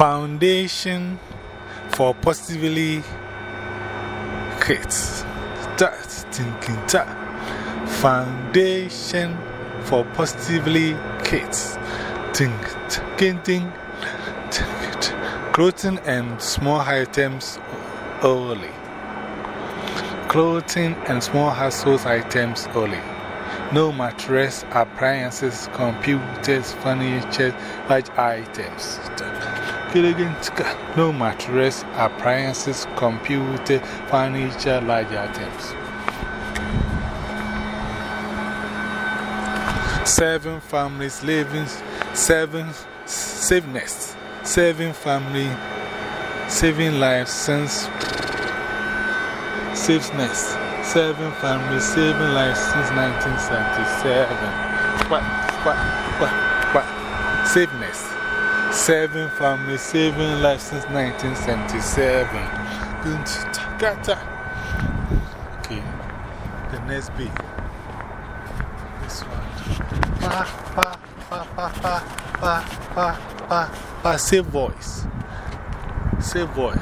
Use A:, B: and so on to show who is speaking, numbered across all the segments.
A: Foundation for Positively Kids. That's thinking that. Foundation for Positively Kids. Think, think, think. Clothing and small items only. Clothing and small household items only. No mattress, appliances, computers, furniture, large items. No mattress, appliances, computer, furniture, large items. Seven families living, seven SafeNest, seven family, saving lives since SafeNest, seven families saving lives since 1977. What, what, what, what? SafeNest, seven families saving lives since 1977. Okay, the next beat. This one. Pa, pa, pa, pa, pa, pa, pa, pa, pa. Say voice. Say voice.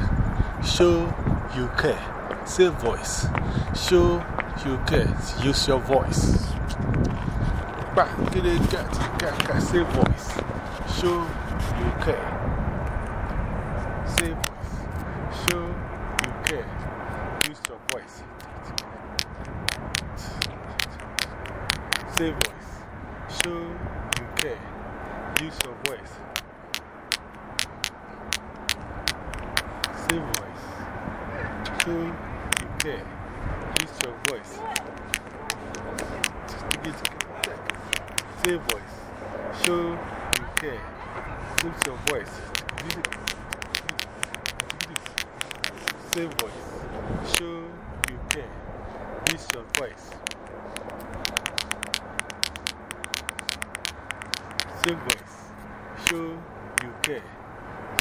A: Show you care. Say voice. Show you care. Use your voice. Back, get it, get, get, get. Say voice. Show you care. Say voice. Show you care. Use your voice. Say voice. Show you care. Use your voice. Say voice. Show you care. Use your voice. Say voice. Show care. Use your voice. Say voice. Show you care. Use your voice. Say voice. Show you care.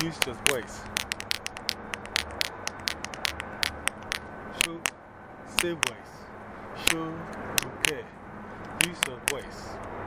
A: Use your voice. Show, say voice. Show you care. Use your voice.